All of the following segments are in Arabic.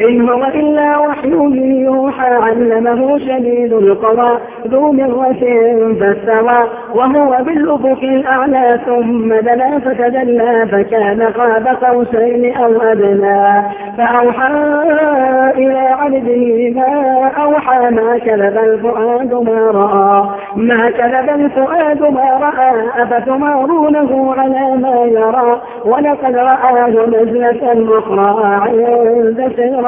إن هو إلا وحي يوحى علمه شديد القوى ذو مرة فاستوى وهو بالأفق الأعلى ثم دنا فتدلى فكان قاب قوسين أو أدنى. فأوحى إلى عبده ما أوحى ما كذب الفؤاد ما رأى. ما كذب الفؤاد ما رأى أفتمارونه على ما يرى. ولقد رآه نزلة أخرى عند سيرة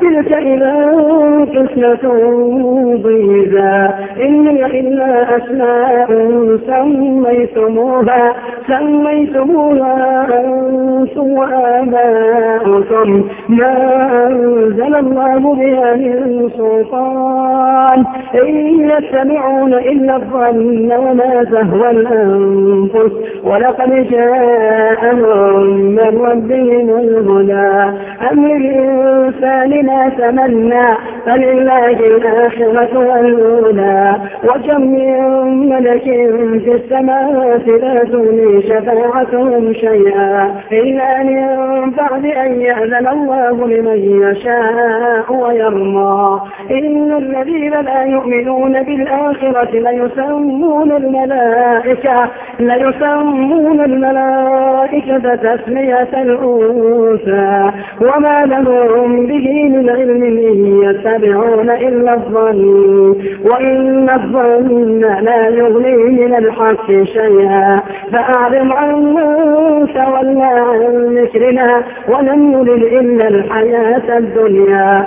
تلك إذا قسمة ضيزى. إني إلا أسماء سميتموها. سميتموها أنتم وآباؤكم. ما أنزل الله بها من سلطان. إن يتبعون إلا الظن وما تهوى الأنفس. ولقد جاءهم من ربهم الهدى. أم للإنسان ما تمنى فلله الآخرة والأولى. وكم من ملك في السماوات لا تغني شفاعتهم شيئا. إلا من بعد أن يأذن الله لمن يشاء ويرضى. إن الذين لا يؤمنون بالآخرة ليسمون الملائكة ليسمون الملائكة تسمية الأنثى. وما لهم به من علم إن يتبعون إلا الظن وإن الظن لا يغني من الحق شيئا فأعرض عن من تولى عن ذكرنا ولم يرد إلا الحياة الدنيا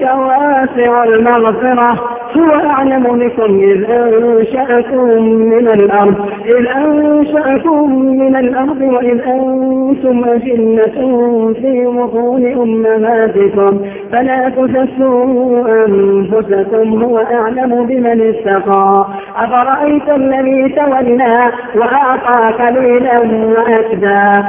واسع المغفرة هو أعلم بكم إذ أنشأكم من الأرض إذ أنشأكم من الأرض وإذ أنتم أجنة في بطون أمهاتكم فلا تسسوا أنفسكم هو أعلم بمن اتقى. أفرأيت الذي تولى وأعطى قليلا وأكدى؟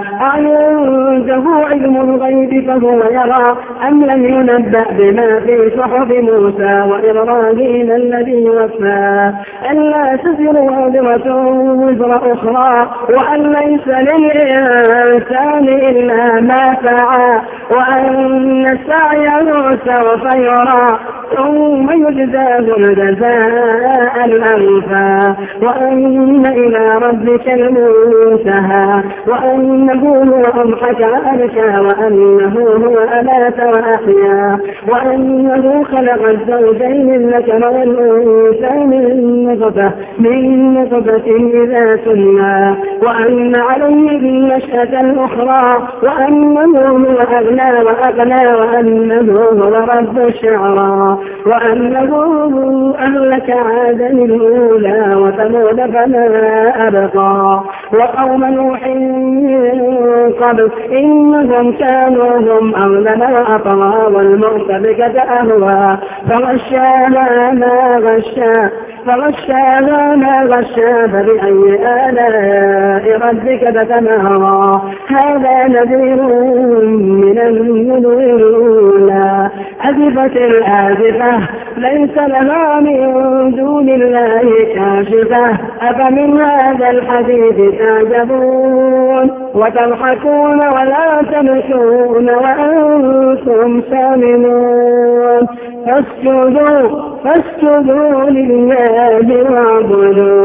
عنده علم الغيب فهو يرى أم لم ينبأ بما في صحف موسى وإبراهيم الذي وفى. ألا تزر وازرة وزر أخرى وأن ليس للإنسان إلا ما سعى وأن سعيه سوف يرى. ثم يجزاه الجزاء الأوفى وأن إلى ربك المنتهى وأنه هو أضحك وأبكى وأنه هو أمات وأحيا وأنه خلق الزوجين الذكر والأنثى من نطفة من نطفة إذا سمى وأن عليه النشأة الأخرى وأنه هو أغنى وأغنى وأنه هو رب الشعرى وأنه أهلك عادا الأولى وثمود فما أبقى. وقوم نوح من قبل إنهم كانوا هم أظلم وأطغى والمرتبكة أهوى فغشاها ما غشا. فغشاها ما غشا فبأي آلاء ربك تتمارى هذا نذير من النذر الأولى أزفت الآزفة ليس لها من دون الله كاشفة. أفمن هذا الحديث تعجبون؟ وتضحكون ولا تمشون وأنتم سامنون. فاسجدوا فاسجدوا لله واعبدوا